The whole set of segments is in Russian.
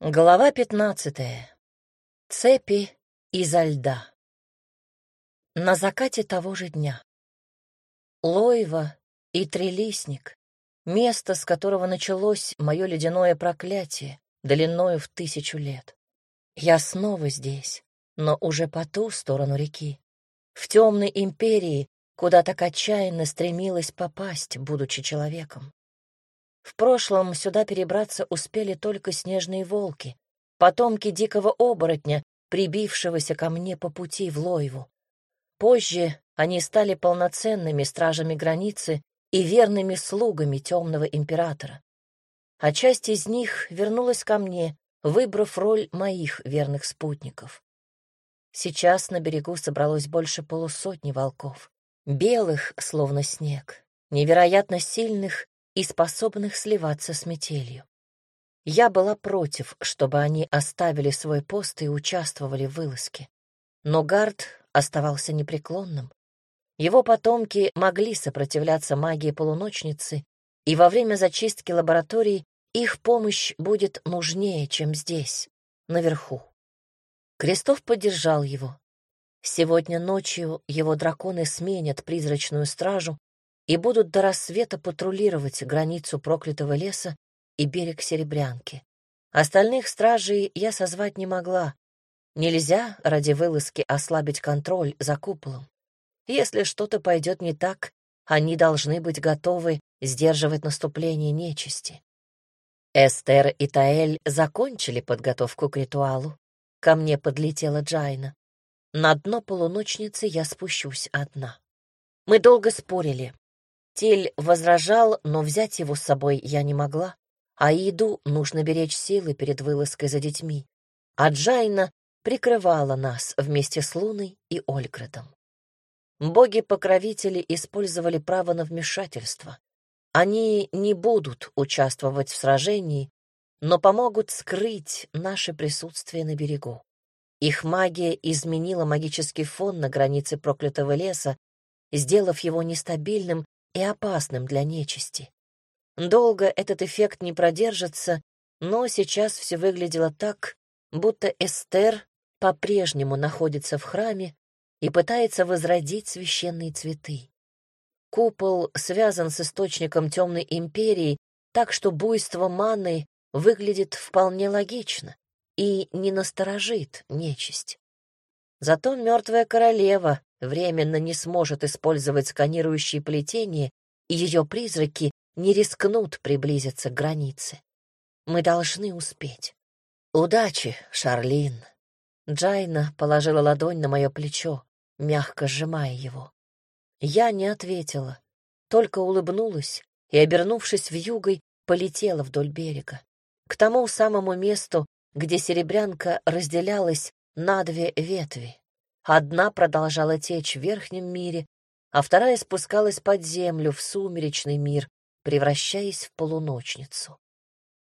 Глава пятнадцатая. Цепи изо льда. На закате того же дня. Лоева и Трелисник — место, с которого началось мое ледяное проклятие, длиною в тысячу лет. Я снова здесь, но уже по ту сторону реки, в темной империи, куда так отчаянно стремилась попасть, будучи человеком. В прошлом сюда перебраться успели только снежные волки, потомки дикого оборотня, прибившегося ко мне по пути в Лойву. Позже они стали полноценными стражами границы и верными слугами темного императора. А часть из них вернулась ко мне, выбрав роль моих верных спутников. Сейчас на берегу собралось больше полусотни волков, белых, словно снег, невероятно сильных и способных сливаться с метелью. Я была против, чтобы они оставили свой пост и участвовали в вылазке. Но Гард оставался непреклонным. Его потомки могли сопротивляться магии полуночницы, и во время зачистки лабораторий их помощь будет нужнее, чем здесь, наверху. Крестов поддержал его. Сегодня ночью его драконы сменят призрачную стражу и будут до рассвета патрулировать границу проклятого леса и берег Серебрянки. Остальных стражей я созвать не могла. Нельзя ради вылазки ослабить контроль за куполом. Если что-то пойдет не так, они должны быть готовы сдерживать наступление нечисти. Эстер и Таэль закончили подготовку к ритуалу. Ко мне подлетела Джайна. На дно полуночницы я спущусь одна. Мы долго спорили, Тель возражал, но взять его с собой я не могла, а Эду нужно беречь силы перед вылазкой за детьми. А Джайна прикрывала нас вместе с Луной и Ольградом. Боги-покровители использовали право на вмешательство. Они не будут участвовать в сражении, но помогут скрыть наше присутствие на берегу. Их магия изменила магический фон на границе проклятого леса, сделав его нестабильным и опасным для нечисти. Долго этот эффект не продержится, но сейчас все выглядело так, будто Эстер по-прежнему находится в храме и пытается возродить священные цветы. Купол связан с источником темной империи, так что буйство маны выглядит вполне логично и не насторожит нечисть. Зато мертвая королева временно не сможет использовать сканирующие плетения, и ее призраки не рискнут приблизиться к границе. Мы должны успеть. Удачи, Шарлин. Джайна положила ладонь на мое плечо, мягко сжимая его. Я не ответила, только улыбнулась и, обернувшись в югой, полетела вдоль берега, к тому самому месту, где серебрянка разделялась на две ветви. Одна продолжала течь в верхнем мире, а вторая спускалась под землю в сумеречный мир, превращаясь в полуночницу.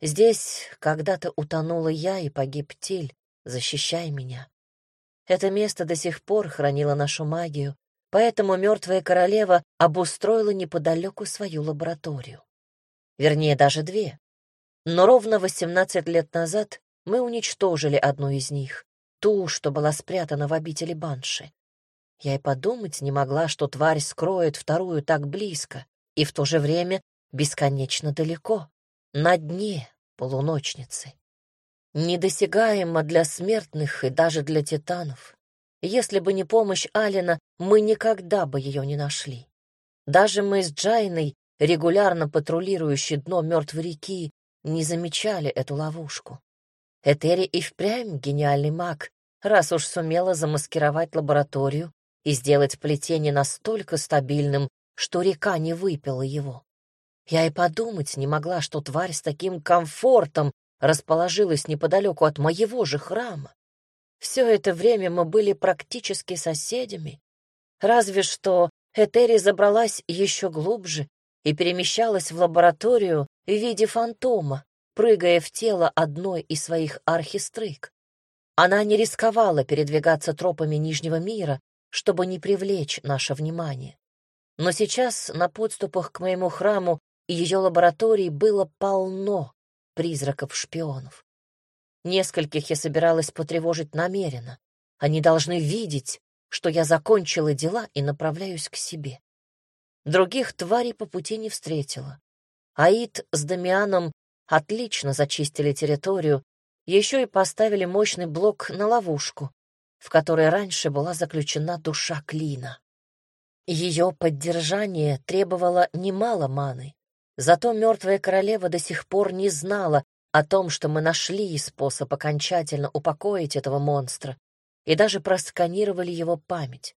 Здесь когда-то утонула я и погиб Тиль, защищай меня. Это место до сих пор хранило нашу магию, поэтому мертвая королева обустроила неподалеку свою лабораторию. Вернее, даже две. Но ровно 18 лет назад мы уничтожили одну из них, ту, что была спрятана в обители Банши. Я и подумать не могла, что тварь скроет вторую так близко и в то же время бесконечно далеко, на дне полуночницы. Недосягаемо для смертных и даже для титанов. Если бы не помощь Алина, мы никогда бы ее не нашли. Даже мы с Джайной, регулярно патрулирующие дно мертвой реки, не замечали эту ловушку. Этери и впрямь гениальный маг, раз уж сумела замаскировать лабораторию и сделать плетение настолько стабильным, что река не выпила его. Я и подумать не могла, что тварь с таким комфортом расположилась неподалеку от моего же храма. Все это время мы были практически соседями, разве что Этери забралась еще глубже и перемещалась в лабораторию в виде фантома, прыгая в тело одной из своих архистрык. Она не рисковала передвигаться тропами Нижнего мира, чтобы не привлечь наше внимание. Но сейчас на подступах к моему храму и ее лаборатории было полно призраков-шпионов. Нескольких я собиралась потревожить намеренно. Они должны видеть, что я закончила дела и направляюсь к себе. Других тварей по пути не встретила. Аид с Дамианом отлично зачистили территорию, еще и поставили мощный блок на ловушку, в которой раньше была заключена душа Клина. Ее поддержание требовало немало маны, зато мертвая королева до сих пор не знала о том, что мы нашли способ окончательно упокоить этого монстра и даже просканировали его память.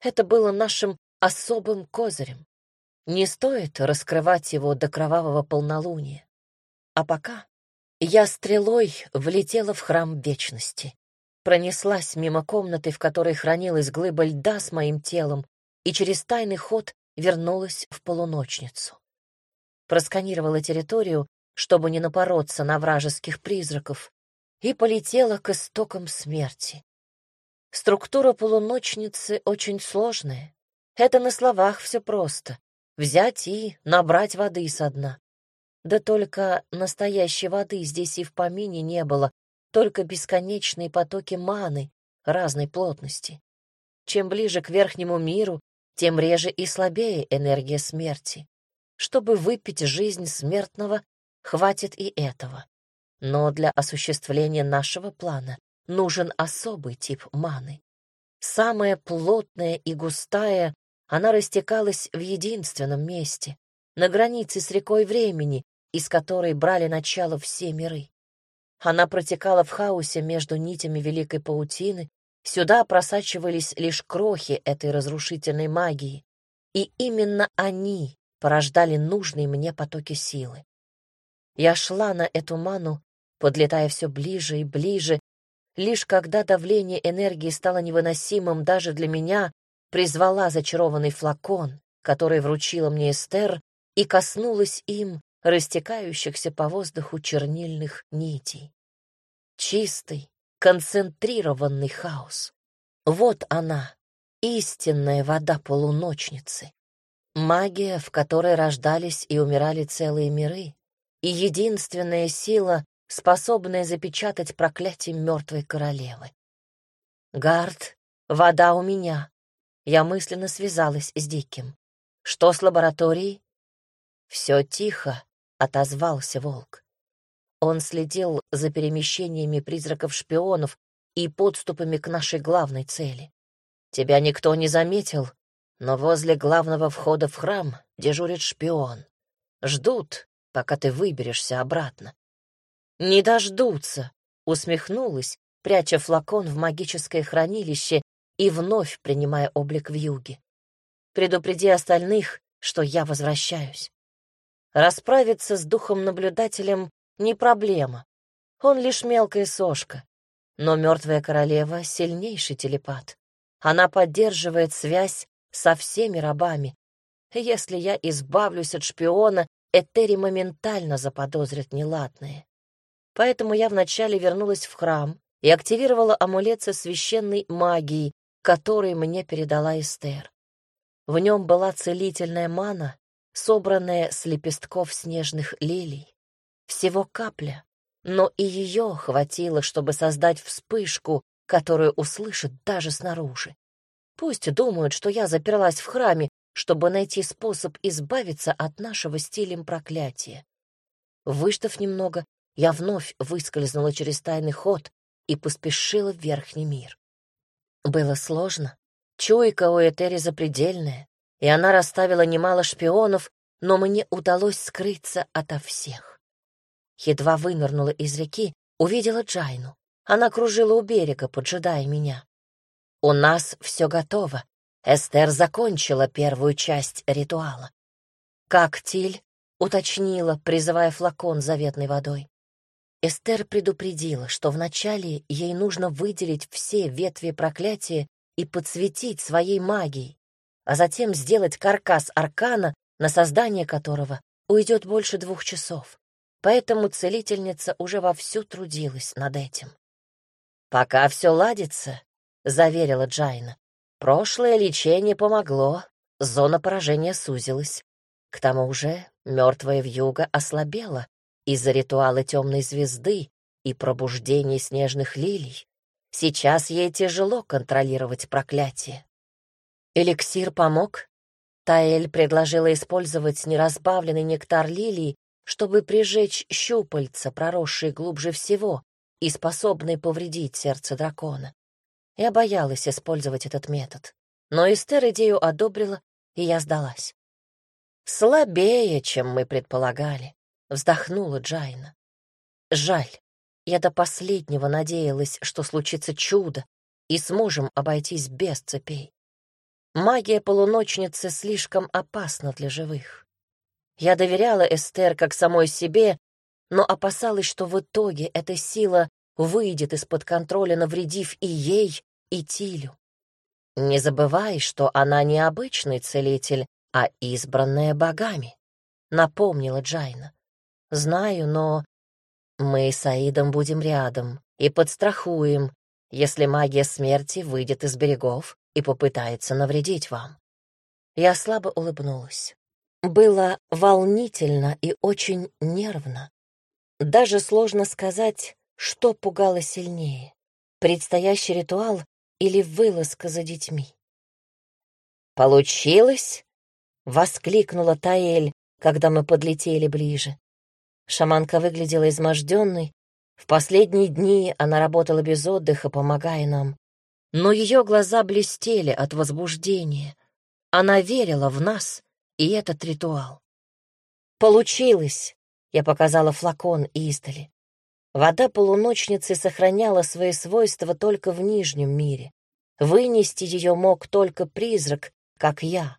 Это было нашим особым козырем. Не стоит раскрывать его до кровавого полнолуния. А пока я стрелой влетела в храм вечности, пронеслась мимо комнаты, в которой хранилась глыба льда с моим телом, и через тайный ход вернулась в полуночницу. Просканировала территорию, чтобы не напороться на вражеских призраков, и полетела к истокам смерти. Структура полуночницы очень сложная. Это на словах все просто. Взять и набрать воды со дна. Да только настоящей воды здесь и в помине не было, только бесконечные потоки маны разной плотности. Чем ближе к верхнему миру, тем реже и слабее энергия смерти. Чтобы выпить жизнь смертного, хватит и этого. Но для осуществления нашего плана нужен особый тип маны. Самая плотная и густая, она растекалась в единственном месте, на границе с рекой времени, из которой брали начало все миры. Она протекала в хаосе между нитями великой паутины, сюда просачивались лишь крохи этой разрушительной магии, и именно они порождали нужные мне потоки силы. Я шла на эту ману, подлетая все ближе и ближе, лишь когда давление энергии стало невыносимым даже для меня, призвала зачарованный флакон, который вручила мне Эстер, и коснулась им растекающихся по воздуху чернильных нитей. Чистый, концентрированный хаос. Вот она, истинная вода полуночницы. Магия, в которой рождались и умирали целые миры, и единственная сила, способная запечатать проклятие мертвой королевы. «Гард, вода у меня». Я мысленно связалась с Диким. «Что с лабораторией?» «Все тихо», — отозвался волк. Он следил за перемещениями призраков-шпионов и подступами к нашей главной цели. Тебя никто не заметил, но возле главного входа в храм дежурит шпион. Ждут, пока ты выберешься обратно. «Не дождутся», — усмехнулась, пряча флакон в магическое хранилище и вновь принимая облик в юге. «Предупреди остальных, что я возвращаюсь». Расправиться с духом-наблюдателем не проблема. Он лишь мелкая сошка. Но мертвая королева — сильнейший телепат. Она поддерживает связь со всеми рабами. Если я избавлюсь от шпиона, Этери моментально заподозрит неладное. Поэтому я вначале вернулась в храм и активировала амулет со священной магией, который мне передала Эстер. В нем была целительная мана, собранная с лепестков снежных лилий. Всего капля, но и ее хватило, чтобы создать вспышку, которую услышат даже снаружи. Пусть думают, что я заперлась в храме, чтобы найти способ избавиться от нашего стилем проклятия. Выждав немного, я вновь выскользнула через тайный ход и поспешила в верхний мир. Было сложно. Чуйка у Этери запредельная, и она расставила немало шпионов, но мне удалось скрыться ото всех. Едва вынырнула из реки, увидела Джайну. Она кружила у берега, поджидая меня. «У нас все готово. Эстер закончила первую часть ритуала». «Как Тиль?» — уточнила, призывая флакон заветной водой. Эстер предупредила, что вначале ей нужно выделить все ветви проклятия и подсветить своей магией, а затем сделать каркас аркана, на создание которого уйдет больше двух часов. Поэтому целительница уже вовсю трудилась над этим. «Пока все ладится», — заверила Джайна. «Прошлое лечение помогло, зона поражения сузилась. К тому же мертвая вьюга ослабела из-за ритуала темной звезды и пробуждении снежных лилий. Сейчас ей тяжело контролировать проклятие. Эликсир помог. Таэль предложила использовать неразбавленный нектар лилии, чтобы прижечь щупальца, проросшие глубже всего и способные повредить сердце дракона. Я боялась использовать этот метод, но Эстер идею одобрила, и я сдалась. «Слабее, чем мы предполагали», — вздохнула Джайна. «Жаль, я до последнего надеялась, что случится чудо, и сможем обойтись без цепей. Магия полуночницы слишком опасна для живых. Я доверяла Эстер как самой себе, но опасалась, что в итоге эта сила выйдет из-под контроля, навредив и ей, и Тилю. Не забывай, что она не обычный целитель, а избранная богами, — напомнила Джайна. Знаю, но мы с Аидом будем рядом и подстрахуем, если магия смерти выйдет из берегов и попытается навредить вам. Я слабо улыбнулась. Было волнительно и очень нервно. Даже сложно сказать, что пугало сильнее — предстоящий ритуал или вылазка за детьми. «Получилось?» — воскликнула Таэль, когда мы подлетели ближе. Шаманка выглядела изможденной. В последние дни она работала без отдыха, помогая нам. Но ее глаза блестели от возбуждения. Она верила в нас и этот ритуал. «Получилось!» — я показала флакон издали. Вода полуночницы сохраняла свои свойства только в Нижнем мире. Вынести ее мог только призрак, как я.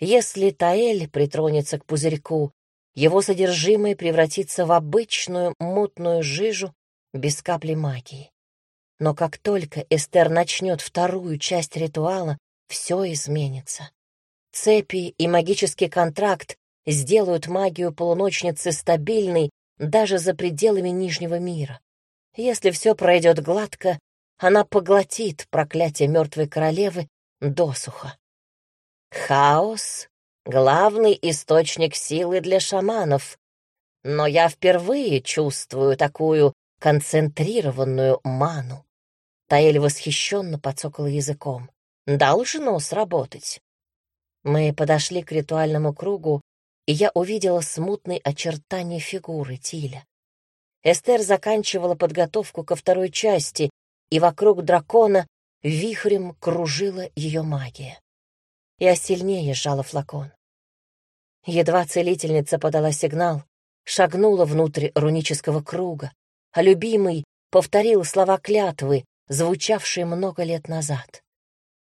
Если Таэль притронется к пузырьку, его содержимое превратится в обычную мутную жижу без капли магии. Но как только Эстер начнет вторую часть ритуала, все изменится. Цепи и магический контракт сделают магию полуночницы стабильной даже за пределами Нижнего мира. Если все пройдет гладко, она поглотит проклятие мертвой королевы досуха. Хаос главный источник силы для шаманов, но я впервые чувствую такую концентрированную ману. Таэль восхищенно подсокал языком. Должно сработать. Мы подошли к ритуальному кругу, и я увидела смутные очертания фигуры Тиля. Эстер заканчивала подготовку ко второй части, и вокруг дракона вихрем кружила ее магия. Я сильнее сжала флакон. Едва целительница подала сигнал, шагнула внутрь рунического круга, а любимый повторил слова клятвы, звучавшие много лет назад.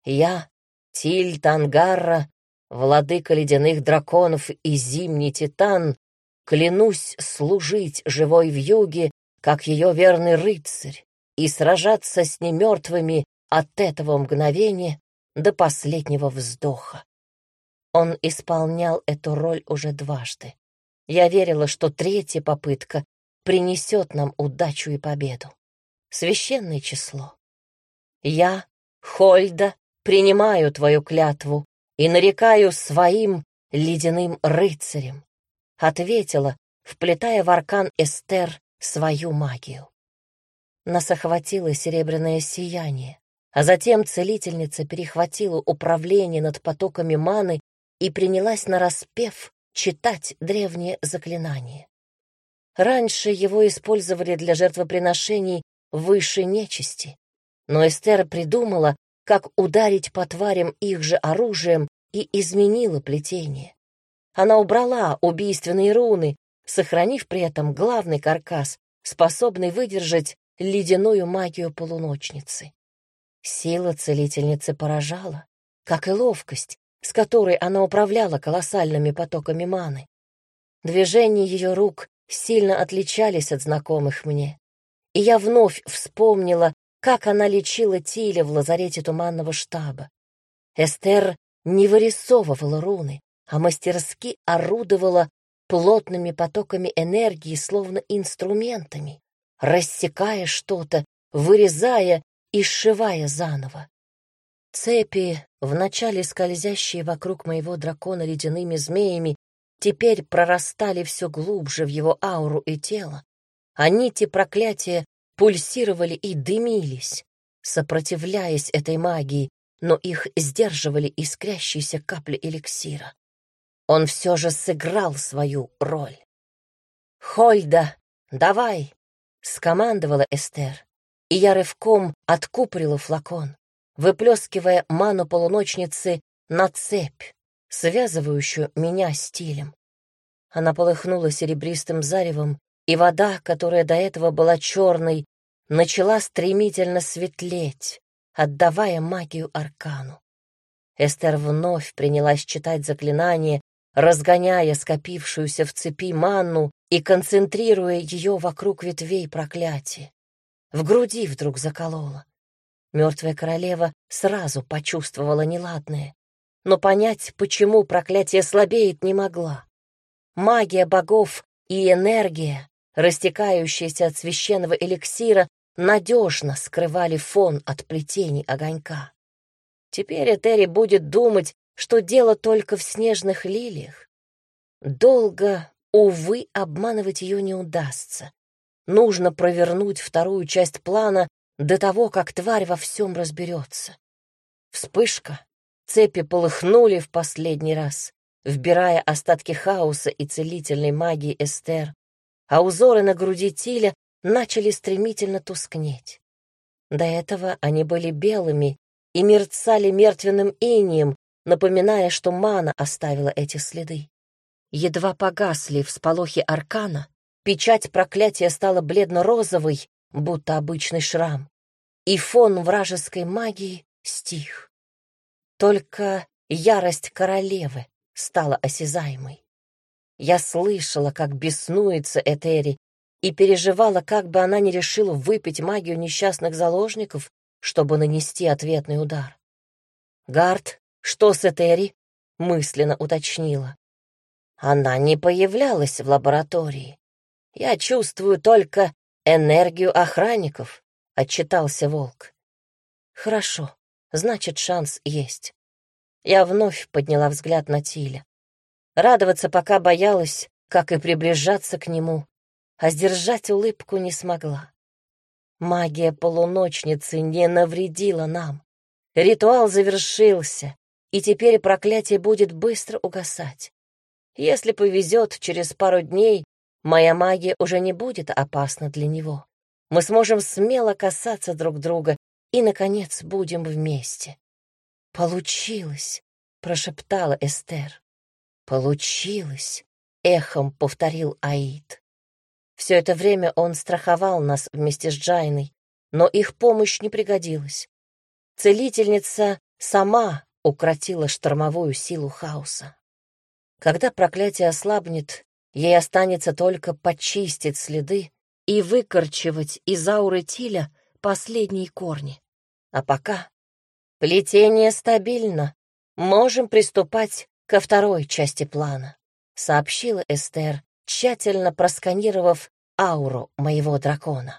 «Я, Тиль Тангарра, владыка ледяных драконов и зимний титан, клянусь служить живой вьюге, как ее верный рыцарь, и сражаться с немертвыми от этого мгновения до последнего вздоха. Он исполнял эту роль уже дважды. Я верила, что третья попытка принесет нам удачу и победу. Священное число. Я, Хольда, принимаю твою клятву и нарекаю своим ледяным рыцарем, ответила, вплетая в аркан Эстер свою магию. Нас охватило серебряное сияние, а затем целительница перехватила управление над потоками маны и принялась нараспев читать древние заклинания. Раньше его использовали для жертвоприношений высшей нечисти, но Эстер придумала, как ударить по тварям их же оружием и изменила плетение. Она убрала убийственные руны, сохранив при этом главный каркас, способный выдержать ледяную магию полуночницы. Сила целительницы поражала, как и ловкость, с которой она управляла колоссальными потоками маны. Движения ее рук сильно отличались от знакомых мне, и я вновь вспомнила, как она лечила Тиля в лазарете туманного штаба. Эстер не вырисовывала руны, а мастерски орудовала плотными потоками энергии, словно инструментами, рассекая что-то, вырезая и сшивая заново. Цепи, вначале скользящие вокруг моего дракона ледяными змеями, теперь прорастали все глубже в его ауру и тело. А нити проклятия пульсировали и дымились, сопротивляясь этой магии, но их сдерживали искрящиеся капли эликсира. Он все же сыграл свою роль. «Хольда, давай!» — скомандовала Эстер, и я рывком откупорила флакон, выплескивая ману полуночницы на цепь, связывающую меня стилем. Она полыхнула серебристым заревом, и вода, которая до этого была черной, начала стремительно светлеть, отдавая магию аркану. Эстер вновь принялась читать заклинание, разгоняя скопившуюся в цепи манну и концентрируя ее вокруг ветвей проклятия. В груди вдруг заколола. Мертвая королева сразу почувствовала неладное, но понять, почему проклятие слабеет, не могла. Магия богов и энергия, растекающаяся от священного эликсира, надежно скрывали фон от плетений огонька. Теперь Этери будет думать, что дело только в снежных лилиях. Долго, увы, обманывать ее не удастся. Нужно провернуть вторую часть плана до того, как тварь во всем разберется. Вспышка. Цепи полыхнули в последний раз, вбирая остатки хаоса и целительной магии Эстер, а узоры на груди Тиля начали стремительно тускнеть. До этого они были белыми и мерцали мертвенным инием, напоминая, что мана оставила эти следы. Едва погасли всполохи аркана, печать проклятия стала бледно-розовой, будто обычный шрам, и фон вражеской магии стих. Только ярость королевы стала осязаемой. Я слышала, как беснуется Этери, и переживала, как бы она не решила выпить магию несчастных заложников, чтобы нанести ответный удар. «Гард, что с Этери?» — мысленно уточнила. Она не появлялась в лаборатории. Я чувствую только энергию охранников, — отчитался волк. Хорошо, значит, шанс есть. Я вновь подняла взгляд на Тиля. Радоваться пока боялась, как и приближаться к нему, а сдержать улыбку не смогла. Магия полуночницы не навредила нам. Ритуал завершился, и теперь проклятие будет быстро угасать. Если повезет, через пару дней моя магия уже не будет опасна для него. Мы сможем смело касаться друг друга и, наконец, будем вместе. «Получилось!» — прошептала Эстер. «Получилось!» — эхом повторил Аид. Все это время он страховал нас вместе с Джайной, но их помощь не пригодилась. Целительница сама укротила штормовую силу хаоса. Когда проклятие ослабнет, ей останется только почистить следы и выкорчевать из ауры Тиля последние корни. А пока плетение стабильно, можем приступать ко второй части плана, сообщила Эстер, тщательно просканировав ауру моего дракона.